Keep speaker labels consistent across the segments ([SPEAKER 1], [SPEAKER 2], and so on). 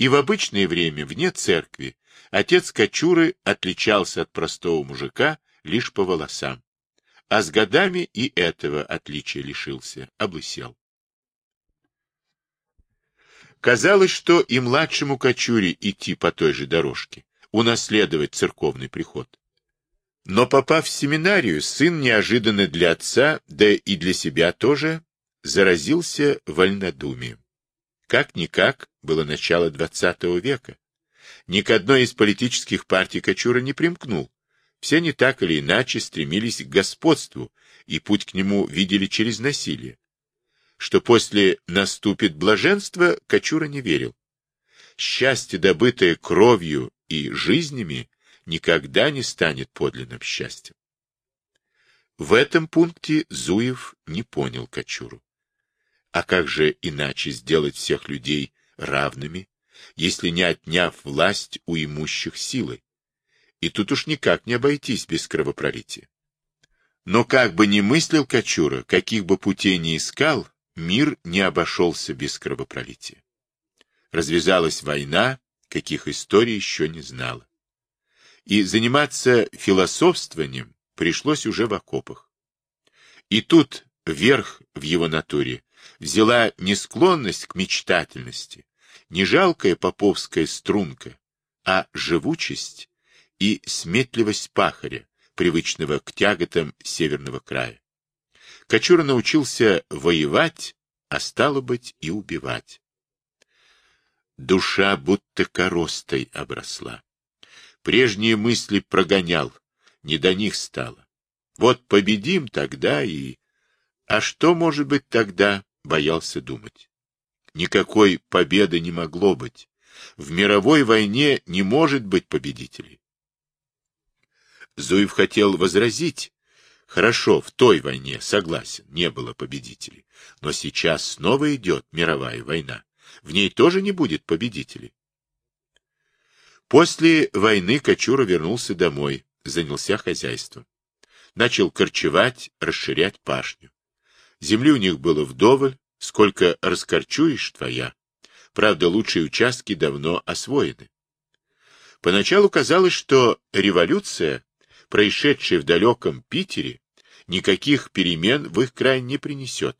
[SPEAKER 1] И в обычное время, вне церкви, отец Кочуры отличался от простого мужика лишь по волосам. А с годами и этого отличия лишился, облысел. Казалось, что и младшему Кочуре идти по той же дорожке, унаследовать церковный приход. Но попав в семинарию, сын неожиданно для отца, да и для себя тоже, заразился вольнодумием. Как-никак было начало XX века. Ни к одной из политических партий Кочура не примкнул. Все они так или иначе стремились к господству, и путь к нему видели через насилие. Что после наступит блаженство, Кочура не верил. Счастье, добытое кровью и жизнями, никогда не станет подлинным счастьем. В этом пункте Зуев не понял Кочуру. А как же иначе сделать всех людей равными, если не отняв власть у имущих силой? И тут уж никак не обойтись без кровопролития. Но как бы ни мыслил Кочура, каких бы путей ни искал, мир не обошелся без кровопролития. Развязалась война, каких историй еще не знала. И заниматься философствованием пришлось уже в окопах. И тут верх в его натуре взяла не склонность к мечтательности, не жалкая поповская струнка, а живучесть и сметливость пахаря, привычного к тяготам северного края. Кочура научился воевать, а стало быть и убивать. Душа будто коростой обросла. Прежние мысли прогонял, не до них стало. Вот победим тогда и... А что может быть тогда, боялся думать. Никакой победы не могло быть. В мировой войне не может быть победителей. Зуев хотел возразить. Хорошо, в той войне, согласен, не было победителей. Но сейчас снова идет мировая война. В ней тоже не будет победителей. После войны Кочура вернулся домой, занялся хозяйством. Начал корчевать, расширять пашню. Земли у них было вдоволь, сколько раскорчуешь твоя. Правда, лучшие участки давно освоены. Поначалу казалось, что революция, происшедшая в далеком Питере, никаких перемен в их край не принесет.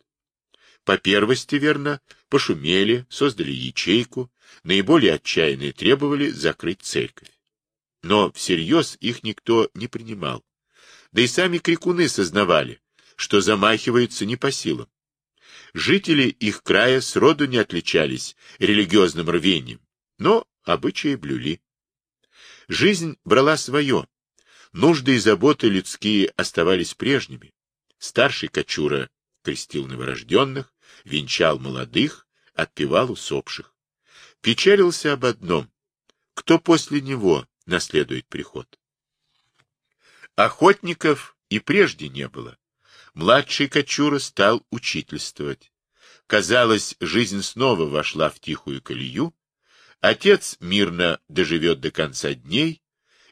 [SPEAKER 1] По первости, верно, пошумели, создали ячейку, наиболее отчаянные требовали закрыть церковь. Но всерьез их никто не принимал. Да и сами крикуны сознавали, что замахиваются не по силам. Жители их края сроду не отличались религиозным рвением, но обычаи блюли. Жизнь брала свое. Нужды и заботы людские оставались прежними. Старший Кочура крестил новорожденных, венчал молодых, отпевал усопших. Печалился об одном — кто после него наследует приход. Охотников и прежде не было. Младший Кочура стал учительствовать. Казалось, жизнь снова вошла в тихую колею. Отец мирно доживет до конца дней,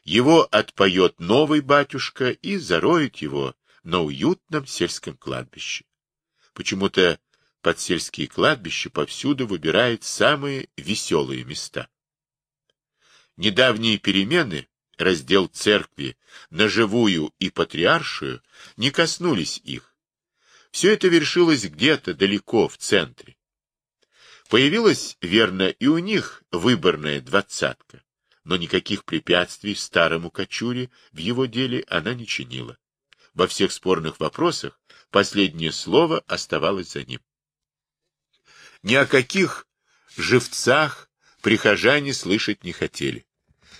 [SPEAKER 1] его отпоет новый батюшка и зароет его на уютном сельском кладбище. Почему-то под сельские кладбища повсюду выбирают самые веселые места. Недавние перемены раздел церкви на живую и патриаршую, не коснулись их. Все это вершилось где-то далеко в центре. Появилась, верно, и у них выборная двадцатка, но никаких препятствий старому Кочуре в его деле она не чинила. Во всех спорных вопросах последнее слово оставалось за ним. Ни о каких живцах прихожане слышать не хотели.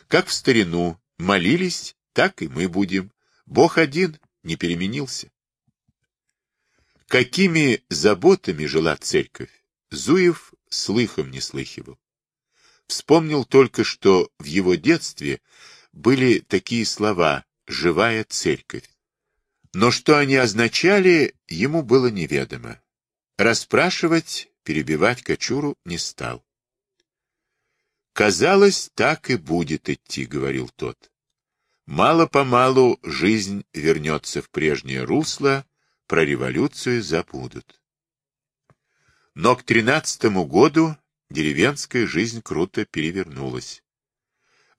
[SPEAKER 1] Как в старину, Молились, так и мы будем. Бог один не переменился. Какими заботами жила церковь, Зуев слыхом не слыхивал. Вспомнил только, что в его детстве были такие слова «живая церковь». Но что они означали, ему было неведомо. Расспрашивать, перебивать Кочуру не стал. Казалось, так и будет идти, говорил тот. Мало-помалу жизнь вернется в прежнее русло, про революцию забудут. Но к тринадцатому году деревенская жизнь круто перевернулась.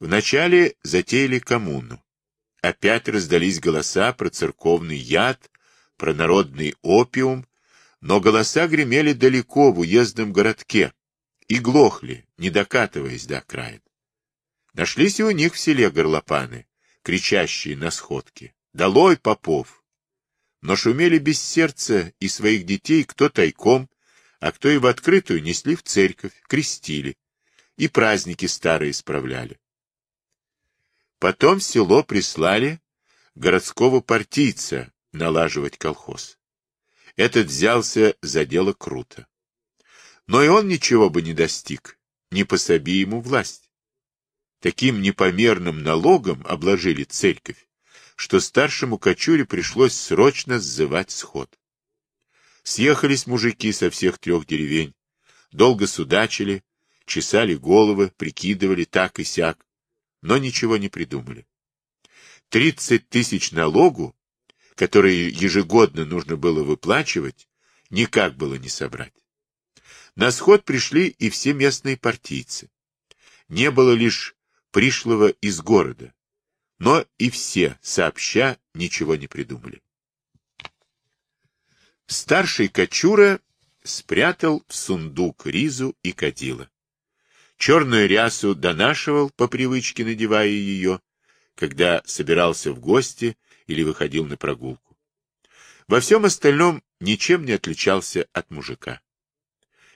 [SPEAKER 1] Вначале затеяли коммуну. Опять раздались голоса про церковный яд, про народный опиум, но голоса гремели далеко в уездном городке и глохли, не докатываясь до окраин. Нашлись и у них в селе горлопаны, кричащие на сходке. «Долой, попов!» Но шумели без сердца и своих детей кто тайком, а кто и в открытую несли в церковь, крестили, и праздники старые справляли. Потом в село прислали городского партийца налаживать колхоз. Этот взялся за дело круто. Но и он ничего бы не достиг, не пособи ему власть. Таким непомерным налогом обложили церковь, что старшему кочуре пришлось срочно сзывать сход. Съехались мужики со всех трех деревень, долго судачили, чесали головы, прикидывали так и сяк, но ничего не придумали. Тридцать тысяч налогу, которые ежегодно нужно было выплачивать, никак было не собрать. На сход пришли и все местные партийцы. Не было лишь пришлого из города, но и все, сообща, ничего не придумали. Старший Кочура спрятал в сундук ризу и кадила. Черную рясу донашивал, по привычке надевая ее, когда собирался в гости или выходил на прогулку. Во всем остальном ничем не отличался от мужика.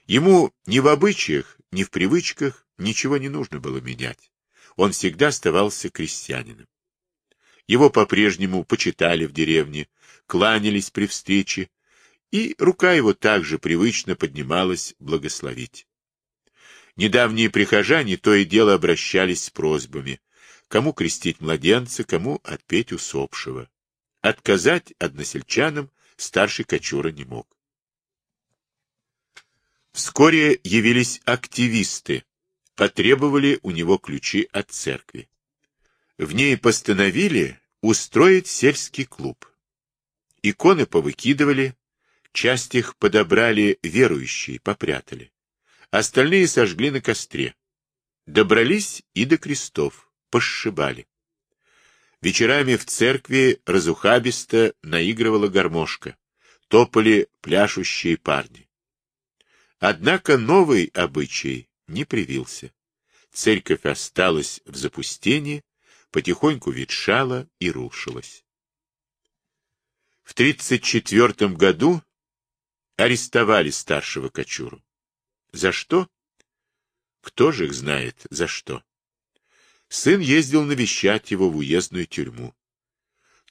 [SPEAKER 1] Ему ни в обычаях, ни в привычках ничего не нужно было менять. Он всегда оставался крестьянином. Его по-прежнему почитали в деревне, кланялись при встрече, и рука его также привычно поднималась благословить. Недавние прихожане то и дело обращались с просьбами, кому крестить младенца, кому отпеть усопшего. Отказать односельчанам старший Кочура не мог. Вскоре явились активисты, потребовали у него ключи от церкви. В ней постановили устроить сельский клуб. Иконы повыкидывали, Часть их подобрали верующие, попрятали. Остальные сожгли на костре. Добрались и до крестов, пошибали. Вечерами в церкви разухабисто наигрывала гармошка. Топали пляшущие парни. Однако новый обычай не привился. Церковь осталась в запустении, потихоньку ветшала и рушилась. В 1934 году арестовали старшего Кочуру. За что? Кто же их знает, за что? Сын ездил навещать его в уездную тюрьму.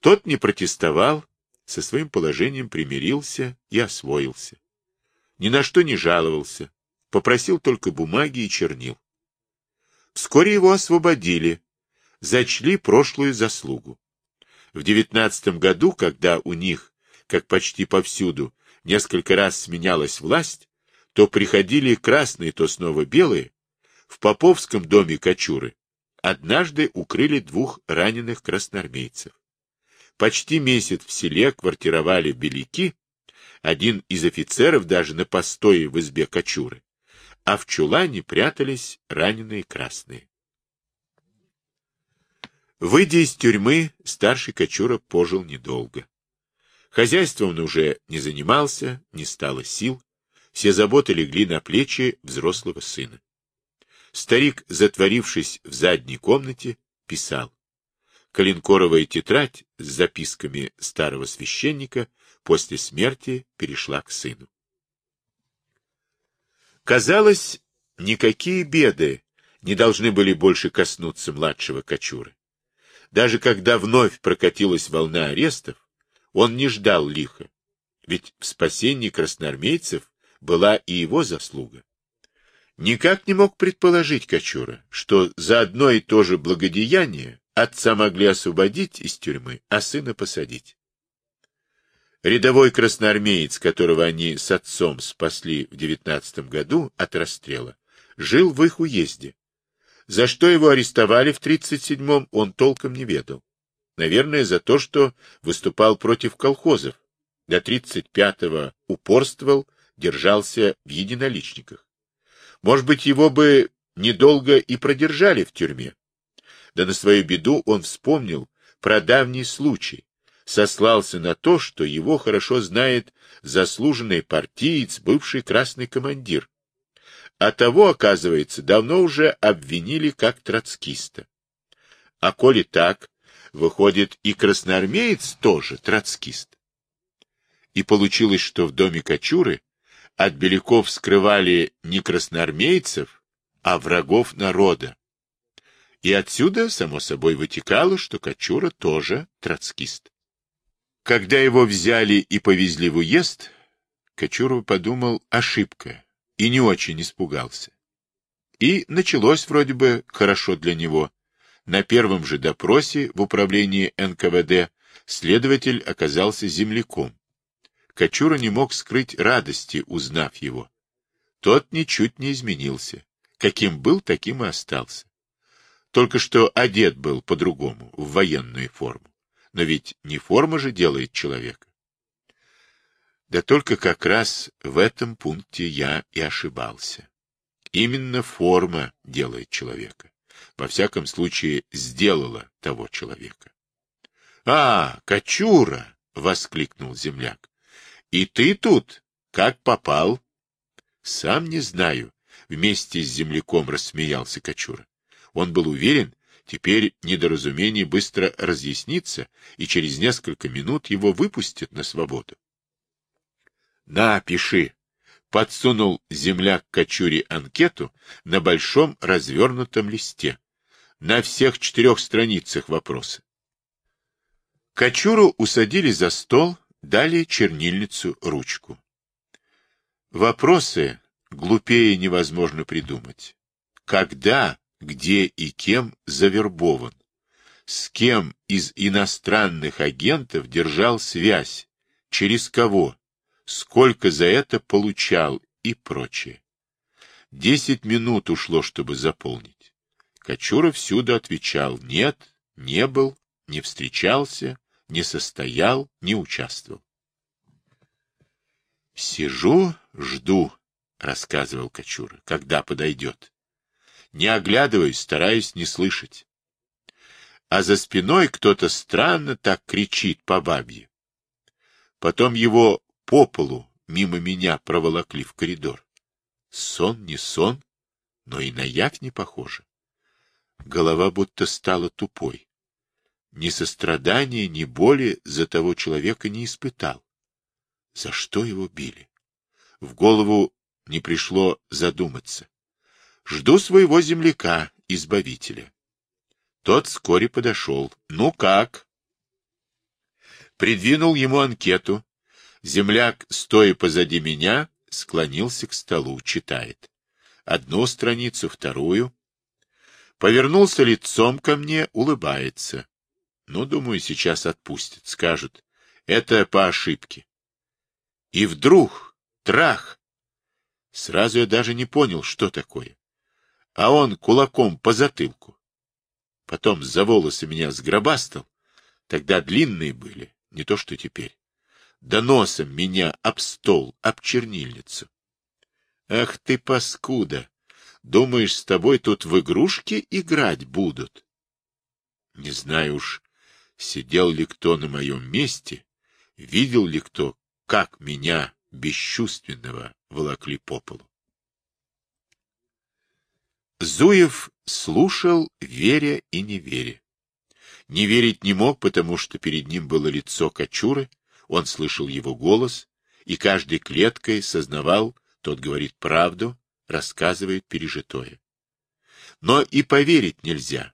[SPEAKER 1] Тот не протестовал, со своим положением примирился и освоился. Ни на что не жаловался, попросил только бумаги и чернил. Вскоре его освободили, зачли прошлую заслугу. В девятнадцатом году, когда у них, как почти повсюду, несколько раз сменялась власть, то приходили красные, то снова белые, в Поповском доме Кочуры однажды укрыли двух раненых красноармейцев. Почти месяц в селе квартировали беляки, один из офицеров даже на постое в избе Кочуры, а в чулане прятались раненые красные. Выйдя из тюрьмы, старший Кочура пожил недолго. Хозяйством он уже не занимался, не стало сил. Все заботы легли на плечи взрослого сына. Старик, затворившись в задней комнате, писал. Калинкоровая тетрадь с записками старого священника после смерти перешла к сыну. Казалось, никакие беды не должны были больше коснуться младшего Кочуры. Даже когда вновь прокатилась волна арестов, он не ждал лиха, ведь в спасении красноармейцев была и его заслуга. Никак не мог предположить Кочура, что за одно и то же благодеяние отца могли освободить из тюрьмы, а сына посадить. Рядовой красноармеец, которого они с отцом спасли в девятнадцатом году от расстрела, жил в их уезде. За что его арестовали в тридцать седьмом, он толком не ведал. Наверное, за то, что выступал против колхозов. До 35-го упорствовал, держался в единоличниках. Может быть, его бы недолго и продержали в тюрьме. Да на свою беду он вспомнил про давний случай, сослался на то, что его хорошо знает заслуженный партиец, бывший красный командир. А того, оказывается, давно уже обвинили как троцкиста. А коли так, выходит, и красноармеец тоже троцкист. И получилось, что в доме Кочуры от беляков скрывали не красноармейцев, а врагов народа. И отсюда, само собой, вытекало, что Кочура тоже троцкист. Когда его взяли и повезли в уезд, Кочуров подумал ошибка и не очень испугался. И началось вроде бы хорошо для него. На первом же допросе в управлении НКВД следователь оказался земляком. Кочура не мог скрыть радости, узнав его. Тот ничуть не изменился. Каким был, таким и остался. Только что одет был по-другому, в военную форму. Но ведь не форма же делает человека. Да только как раз в этом пункте я и ошибался. Именно форма делает человека. Во всяком случае, сделала того человека. — А, Кочура! — воскликнул земляк. — И ты тут? Как попал? — Сам не знаю. Вместе с земляком рассмеялся Кочура. Он был уверен, теперь недоразумение быстро разъяснится, и через несколько минут его выпустят на свободу. — На, пиши! — подсунул земляк Кочуре анкету на большом развернутом листе. На всех четырех страницах вопросы. Кочуру усадили за стол, дали чернильницу, ручку. Вопросы глупее невозможно придумать. Когда где и кем завербован, с кем из иностранных агентов держал связь, через кого, сколько за это получал и прочее. Десять минут ушло, чтобы заполнить. Кочура всюду отвечал «нет», «не был», «не встречался», «не состоял», «не участвовал». «Сижу, жду», — рассказывал Кочура, — «когда подойдет» не оглядываясь, стараясь не слышать. А за спиной кто-то странно так кричит по бабье. Потом его по полу мимо меня проволокли в коридор. Сон не сон, но и на явь не похоже. Голова будто стала тупой. Ни сострадания, ни боли за того человека не испытал. За что его били? В голову не пришло задуматься. Жду своего земляка, избавителя. Тот вскоре подошел. Ну как? Придвинул ему анкету. Земляк, стоя позади меня, склонился к столу, читает. Одну страницу, вторую. Повернулся лицом ко мне, улыбается. Ну, думаю, сейчас отпустит, скажет. Это по ошибке. И вдруг, трах! Сразу я даже не понял, что такое а он кулаком по затылку. Потом за волосы меня сгробастал, тогда длинные были, не то что теперь. Да носом меня об стол, об чернильницу. Ах ты, паскуда! Думаешь, с тобой тут в игрушки играть будут? Не знаю уж, сидел ли кто на моем месте, видел ли кто, как меня, бесчувственного, волокли по полу. Зуев слушал, веря и не веря. Не верить не мог, потому что перед ним было лицо Кочуры, он слышал его голос, и каждой клеткой сознавал, тот говорит правду, рассказывает пережитое. Но и поверить нельзя.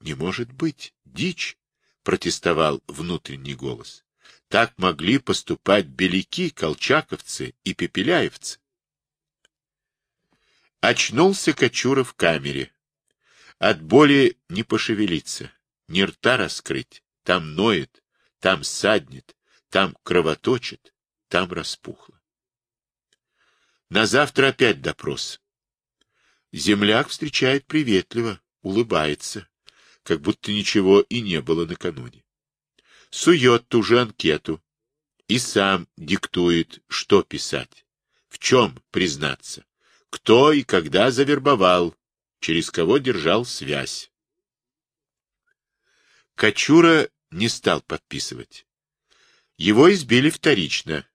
[SPEAKER 1] Не может быть, дичь, протестовал внутренний голос. Так могли поступать беляки, колчаковцы и пепеляевцы. Очнулся Кочура в камере. От боли не пошевелиться, ни рта раскрыть. Там ноет, там саднет, там кровоточит, там распухло. На завтра опять допрос. Земляк встречает приветливо, улыбается, как будто ничего и не было накануне. Сует ту же анкету и сам диктует, что писать, в чем признаться кто и когда завербовал, через кого держал связь. Кочура не стал подписывать. Его избили вторично.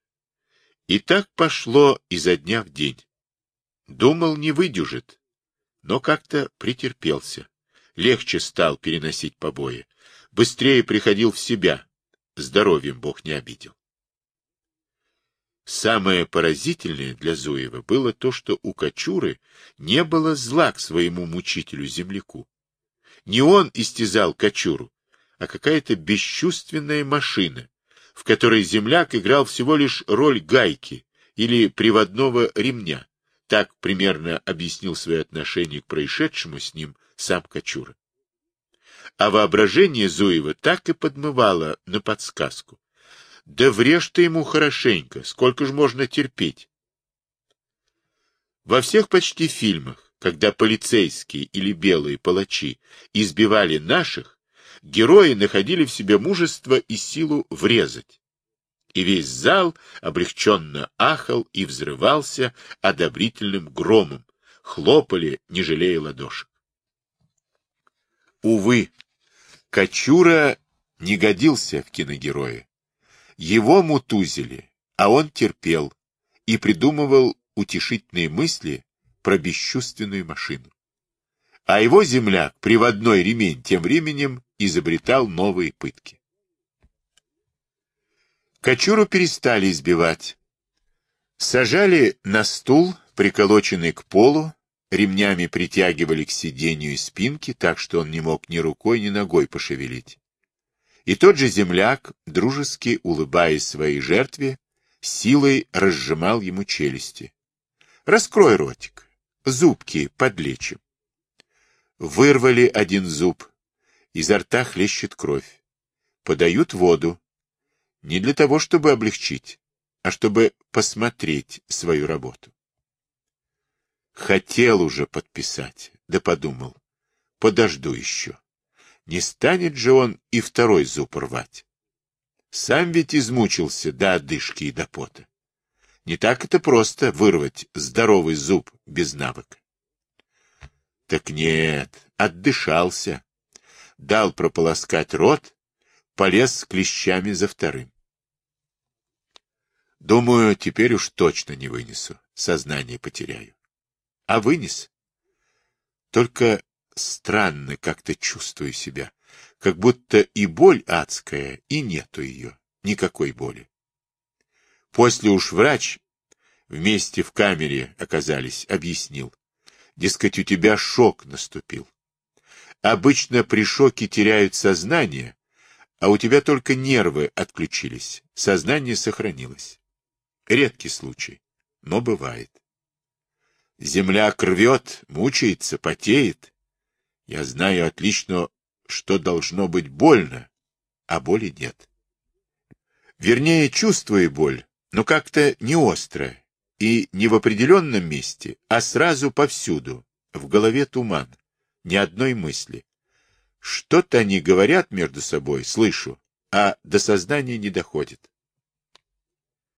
[SPEAKER 1] И так пошло изо дня в день. Думал, не выдюжит, но как-то претерпелся. Легче стал переносить побои. Быстрее приходил в себя. Здоровьем Бог не обидел. Самое поразительное для Зуева было то, что у Кочуры не было зла к своему мучителю-земляку. Не он истязал Кочуру, а какая-то бесчувственная машина, в которой земляк играл всего лишь роль гайки или приводного ремня. Так примерно объяснил свое отношение к происшедшему с ним сам Кочура. А воображение Зуева так и подмывало на подсказку. Да врежь ты ему хорошенько, сколько же можно терпеть? Во всех почти фильмах, когда полицейские или белые палачи избивали наших, герои находили в себе мужество и силу врезать. И весь зал облегченно ахал и взрывался одобрительным громом, хлопали, не жалея ладошек. Увы, Кочура не годился в киногероя. Его мутузили, а он терпел и придумывал утешительные мысли про бесчувственную машину. А его земляк, приводной ремень, тем временем изобретал новые пытки. Кочуру перестали избивать. Сажали на стул, приколоченный к полу, ремнями притягивали к сиденью и спинке, так что он не мог ни рукой, ни ногой пошевелить. И тот же земляк, дружески улыбаясь своей жертве, силой разжимал ему челюсти. «Раскрой ротик, зубки подлечим». Вырвали один зуб, изо рта хлещет кровь. Подают воду. Не для того, чтобы облегчить, а чтобы посмотреть свою работу. Хотел уже подписать, да подумал, подожду еще. Не станет же он и второй зуб рвать. Сам ведь измучился до одышки и до пота. Не так это просто вырвать здоровый зуб без навыка. Так нет, отдышался. Дал прополоскать рот, полез с клещами за вторым. Думаю, теперь уж точно не вынесу, сознание потеряю. А вынес. Только странно как-то чувствую себя, как будто и боль адская, и нету ее, никакой боли. После уж врач, вместе в камере оказались, объяснил. Дескать, у тебя шок наступил. Обычно при шоке теряют сознание, а у тебя только нервы отключились, сознание сохранилось. Редкий случай, но бывает. Земля рвет, мучается, потеет, я знаю отлично, что должно быть больно, а боли нет. Вернее, чувствую боль, но как-то не остро и не в определенном месте, а сразу повсюду, в голове туман, ни одной мысли. Что-то они говорят между собой, слышу, а до сознания не доходит.